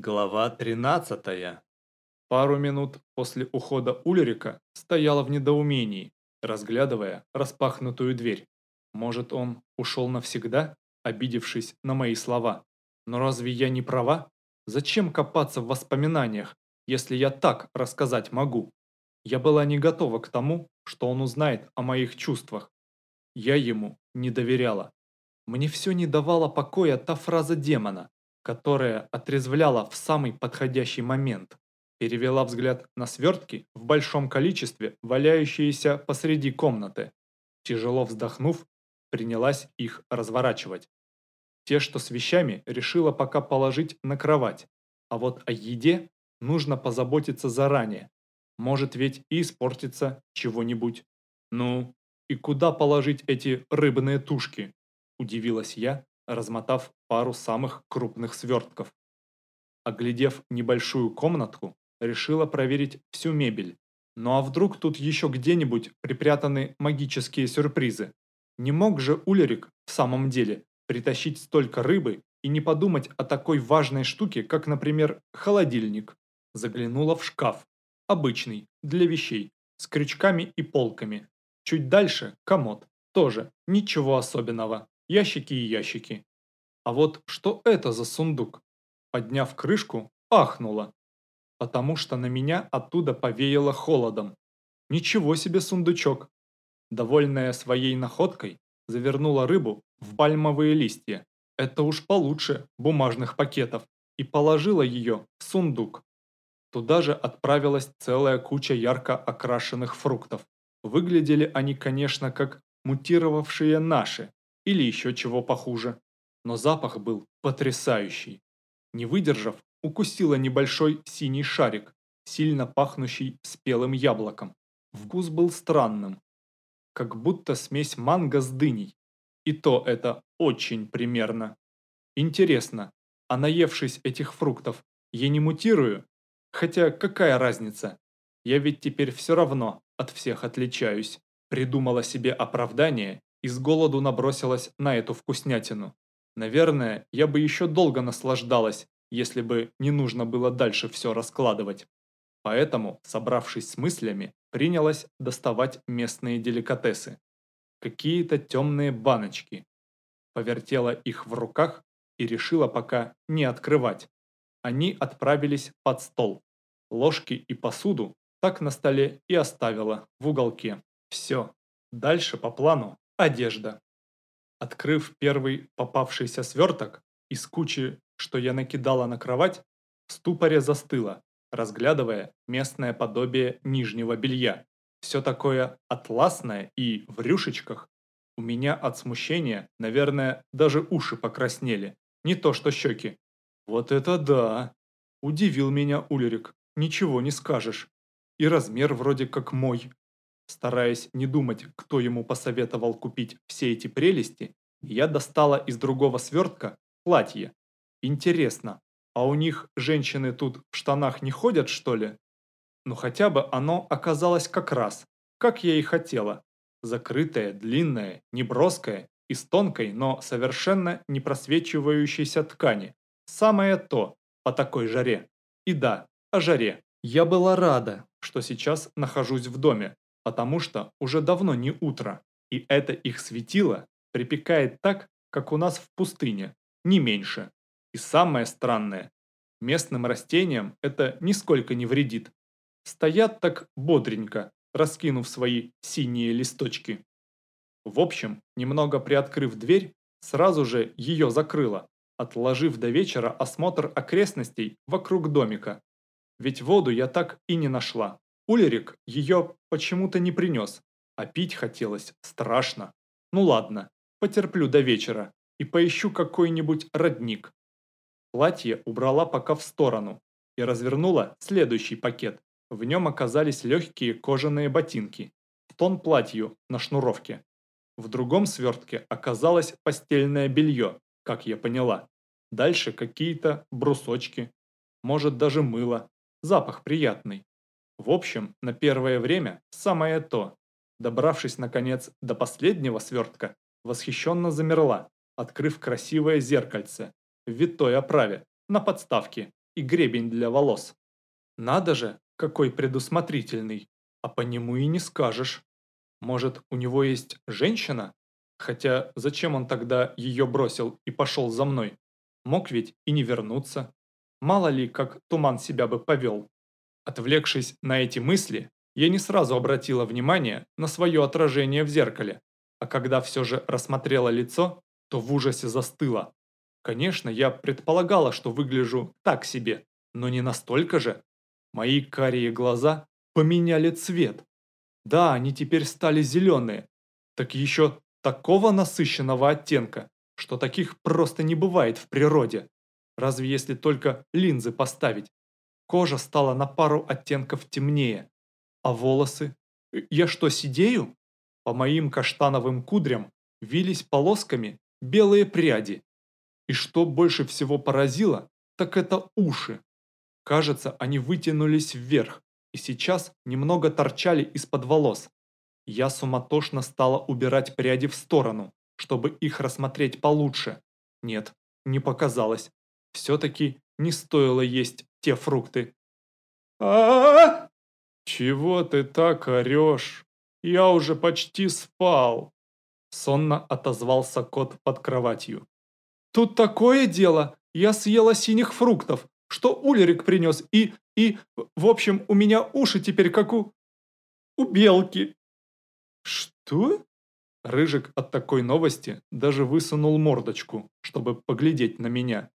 Глава 13. Пару минут после ухода Ульрика стояла в недоумении, разглядывая распахнутую дверь. Может, он ушел навсегда, обидевшись на мои слова? Но разве я не права? Зачем копаться в воспоминаниях, если я так рассказать могу? Я была не готова к тому, что он узнает о моих чувствах. Я ему не доверяла. Мне все не давала покоя та фраза демона, которая отрезвляла в самый подходящий момент. Перевела взгляд на свертки в большом количестве, валяющиеся посреди комнаты. Тяжело вздохнув, принялась их разворачивать. Те, что с вещами, решила пока положить на кровать. А вот о еде нужно позаботиться заранее. Может ведь и испортится чего-нибудь. Ну, и куда положить эти рыбные тушки? Удивилась я, размотав пару самых крупных свертков. Оглядев небольшую комнатку, решила проверить всю мебель. Ну а вдруг тут еще где-нибудь припрятаны магические сюрпризы? Не мог же Улерик в самом деле притащить столько рыбы и не подумать о такой важной штуке, как, например, холодильник. Заглянула в шкаф. Обычный, для вещей, с крючками и полками. Чуть дальше – комод. Тоже, ничего особенного. Ящики и ящики. А вот что это за сундук? Подняв крышку, ахнула. Потому что на меня оттуда повеяло холодом. Ничего себе сундучок. Довольная своей находкой, завернула рыбу в пальмовые листья. Это уж получше бумажных пакетов. И положила ее в сундук. Туда же отправилась целая куча ярко окрашенных фруктов. Выглядели они, конечно, как мутировавшие наши, или еще чего похуже но запах был потрясающий. Не выдержав, укусила небольшой синий шарик, сильно пахнущий спелым яблоком. Вкус был странным, как будто смесь манго с дыней. И то это очень примерно. Интересно, а наевшись этих фруктов, я не мутирую? Хотя какая разница? Я ведь теперь все равно от всех отличаюсь. Придумала себе оправдание и с голоду набросилась на эту вкуснятину. Наверное, я бы еще долго наслаждалась, если бы не нужно было дальше все раскладывать. Поэтому, собравшись с мыслями, принялась доставать местные деликатесы. Какие-то темные баночки. Повертела их в руках и решила пока не открывать. Они отправились под стол. Ложки и посуду так на столе и оставила в уголке. Все. Дальше по плану одежда. Открыв первый попавшийся сверток из кучи, что я накидала на кровать, в ступоре застыла, разглядывая местное подобие нижнего белья. Все такое атласное и в рюшечках. У меня от смущения, наверное, даже уши покраснели. Не то что щеки. Вот это да! Удивил меня Ульрик. Ничего не скажешь. И размер вроде как мой. Стараясь не думать, кто ему посоветовал купить все эти прелести, я достала из другого свертка платье. Интересно, а у них женщины тут в штанах не ходят, что ли? Ну хотя бы оно оказалось как раз, как я и хотела. Закрытое, длинное, неброское, из тонкой, но совершенно не просвечивающейся ткани. Самое то по такой жаре. И да, о жаре. Я была рада, что сейчас нахожусь в доме, потому что уже давно не утро, и это их светило припекает так, как у нас в пустыне, не меньше. И самое странное, местным растениям это нисколько не вредит. Стоят так бодренько, раскинув свои синие листочки. В общем, немного приоткрыв дверь, сразу же ее закрыла, отложив до вечера осмотр окрестностей вокруг домика. Ведь воду я так и не нашла. Улерик ее почему-то не принес, а пить хотелось страшно. Ну ладно, потерплю до вечера и поищу какой-нибудь родник. Платье убрала пока в сторону и развернула следующий пакет. В нем оказались легкие кожаные ботинки, в тон платью на шнуровке. В другом свертке оказалось постельное белье, как я поняла. Дальше какие-то брусочки, может даже мыло, запах приятный. В общем, на первое время самое то. Добравшись, наконец, до последнего свертка, восхищенно замерла, открыв красивое зеркальце в витой оправе, на подставке, и гребень для волос. Надо же, какой предусмотрительный, а по нему и не скажешь. Может, у него есть женщина? Хотя зачем он тогда ее бросил и пошел за мной? Мог ведь и не вернуться. Мало ли, как туман себя бы повел. Отвлекшись на эти мысли, я не сразу обратила внимание на свое отражение в зеркале, а когда все же рассмотрела лицо, то в ужасе застыла. Конечно, я предполагала, что выгляжу так себе, но не настолько же. Мои карие глаза поменяли цвет. Да, они теперь стали зеленые. Так еще такого насыщенного оттенка, что таких просто не бывает в природе. Разве если только линзы поставить. Кожа стала на пару оттенков темнее. А волосы? Я что, сидею? По моим каштановым кудрям вились полосками белые пряди. И что больше всего поразило, так это уши. Кажется, они вытянулись вверх и сейчас немного торчали из-под волос. Я суматошно стала убирать пряди в сторону, чтобы их рассмотреть получше. Нет, не показалось. Все-таки не стоило есть те фрукты. а «Чего ты так орешь? Я уже почти спал!» Сонно отозвался кот под кроватью. «Тут такое дело! Я съела синих фруктов, что Улерик принес, и, и, в общем, у меня уши теперь как у... у белки». «Что?» Рыжик от такой новости даже высунул мордочку, чтобы поглядеть на меня.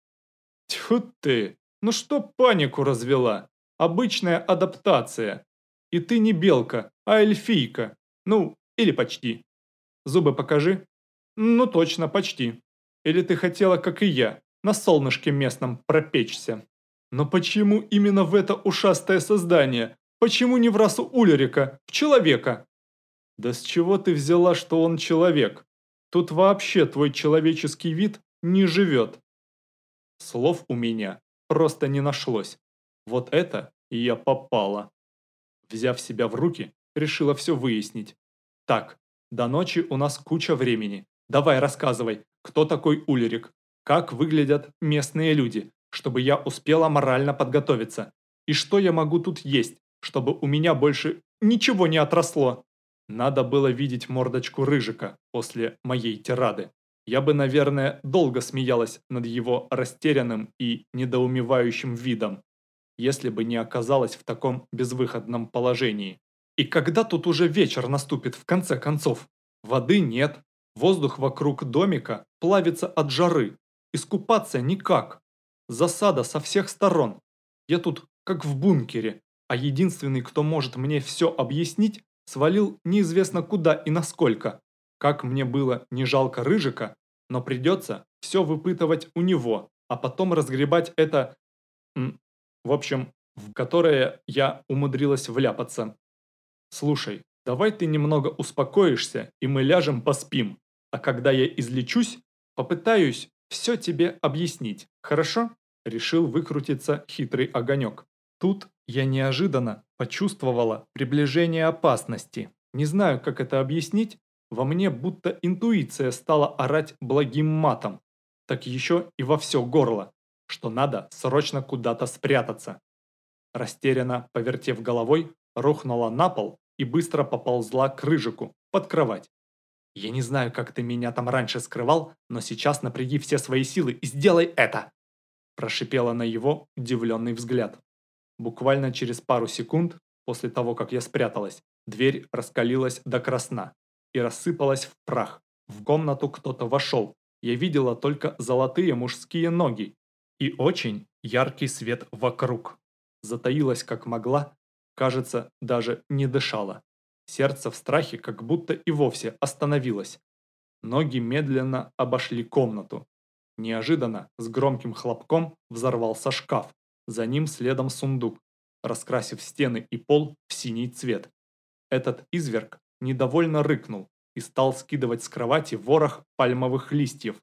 «Тьфу ты! Ну что панику развела? Обычная адаптация. И ты не белка, а эльфийка. Ну, или почти. Зубы покажи. Ну точно, почти. Или ты хотела, как и я, на солнышке местном пропечься? Но почему именно в это ушастое создание? Почему не в расу Улерика, в человека? Да с чего ты взяла, что он человек? Тут вообще твой человеческий вид не живет. Слов у меня просто не нашлось. Вот это и я попала. Взяв себя в руки, решила все выяснить. Так, до ночи у нас куча времени. Давай рассказывай, кто такой Улерик, как выглядят местные люди, чтобы я успела морально подготовиться. И что я могу тут есть, чтобы у меня больше ничего не отросло. Надо было видеть мордочку Рыжика после моей тирады. Я бы, наверное, долго смеялась над его растерянным и недоумевающим видом, если бы не оказалась в таком безвыходном положении. И когда тут уже вечер наступит в конце концов? Воды нет, воздух вокруг домика плавится от жары, искупаться никак. Засада со всех сторон. Я тут как в бункере, а единственный, кто может мне все объяснить, свалил неизвестно куда и насколько. Как мне было не жалко Рыжика, но придется все выпытывать у него, а потом разгребать это... В общем, в которое я умудрилась вляпаться. Слушай, давай ты немного успокоишься, и мы ляжем поспим, а когда я излечусь, попытаюсь все тебе объяснить, хорошо?» Решил выкрутиться хитрый огонек. Тут я неожиданно почувствовала приближение опасности. Не знаю, как это объяснить, во мне будто интуиция стала орать благим матом. Так еще и во все горло, что надо срочно куда-то спрятаться. Растерянно повертев головой, рухнула на пол и быстро поползла к рыжику, под кровать. «Я не знаю, как ты меня там раньше скрывал, но сейчас напряги все свои силы и сделай это!» Прошипела на его удивленный взгляд. Буквально через пару секунд, после того, как я спряталась, дверь раскалилась до красна и рассыпалась в прах. В комнату кто-то вошел. Я видела только золотые мужские ноги и очень яркий свет вокруг. Затаилась как могла, кажется, даже не дышала. Сердце в страхе как будто и вовсе остановилось. Ноги медленно обошли комнату. Неожиданно с громким хлопком взорвался шкаф. За ним следом сундук, раскрасив стены и пол в синий цвет. Этот изверг недовольно рыкнул и стал скидывать с кровати ворох пальмовых листьев.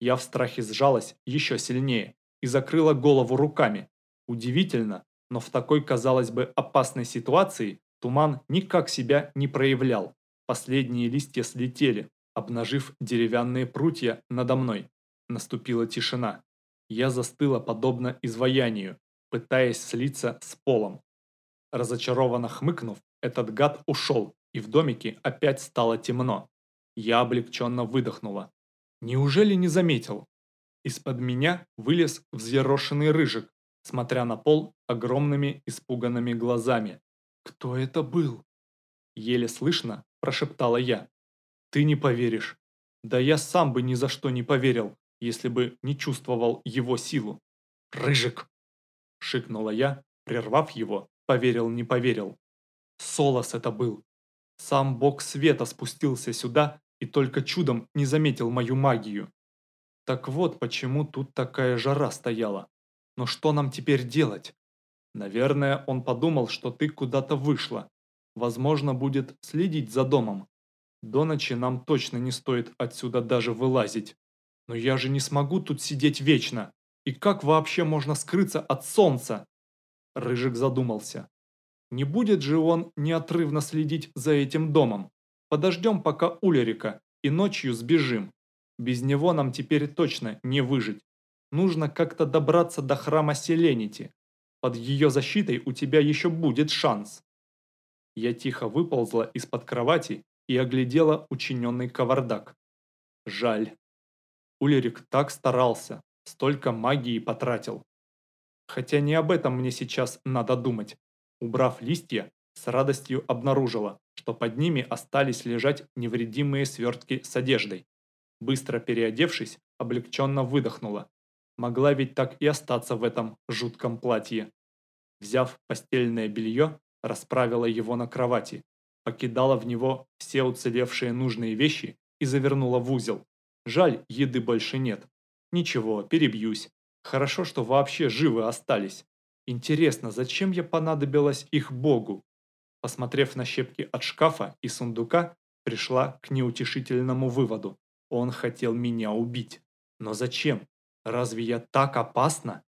Я в страхе сжалась еще сильнее и закрыла голову руками. Удивительно, но в такой, казалось бы, опасной ситуации Туман никак себя не проявлял. Последние листья слетели, обнажив деревянные прутья надо мной. Наступила тишина. Я застыла подобно изваянию, пытаясь слиться с полом. Разочарованно хмыкнув, этот гад ушел, и в домике опять стало темно. Я облегченно выдохнула. Неужели не заметил? Из-под меня вылез взъерошенный рыжик, смотря на пол огромными испуганными глазами. «Кто это был?» Еле слышно прошептала я. «Ты не поверишь. Да я сам бы ни за что не поверил, если бы не чувствовал его силу. Рыжик!» Шикнула я, прервав его, поверил не поверил. Солос это был. Сам бог света спустился сюда и только чудом не заметил мою магию. Так вот почему тут такая жара стояла. Но что нам теперь делать? Наверное, он подумал, что ты куда-то вышла. Возможно, будет следить за домом. До ночи нам точно не стоит отсюда даже вылазить. Но я же не смогу тут сидеть вечно. И как вообще можно скрыться от солнца? Рыжик задумался. Не будет же он неотрывно следить за этим домом. Подождем пока Улерика и ночью сбежим. Без него нам теперь точно не выжить. Нужно как-то добраться до храма Селенити. Под ее защитой у тебя еще будет шанс. Я тихо выползла из-под кровати и оглядела учиненный кавардак. Жаль. Улерик так старался, столько магии потратил. Хотя не об этом мне сейчас надо думать. Убрав листья, с радостью обнаружила, что под ними остались лежать невредимые свертки с одеждой. Быстро переодевшись, облегченно выдохнула. Могла ведь так и остаться в этом жутком платье. Взяв постельное белье, расправила его на кровати, покидала в него все уцелевшие нужные вещи и завернула в узел. Жаль, еды больше нет. Ничего, перебьюсь. Хорошо, что вообще живы остались. Интересно, зачем я понадобилась их богу? Посмотрев на щепки от шкафа и сундука, пришла к неутешительному выводу. Он хотел меня убить. Но зачем? Разве я так опасна?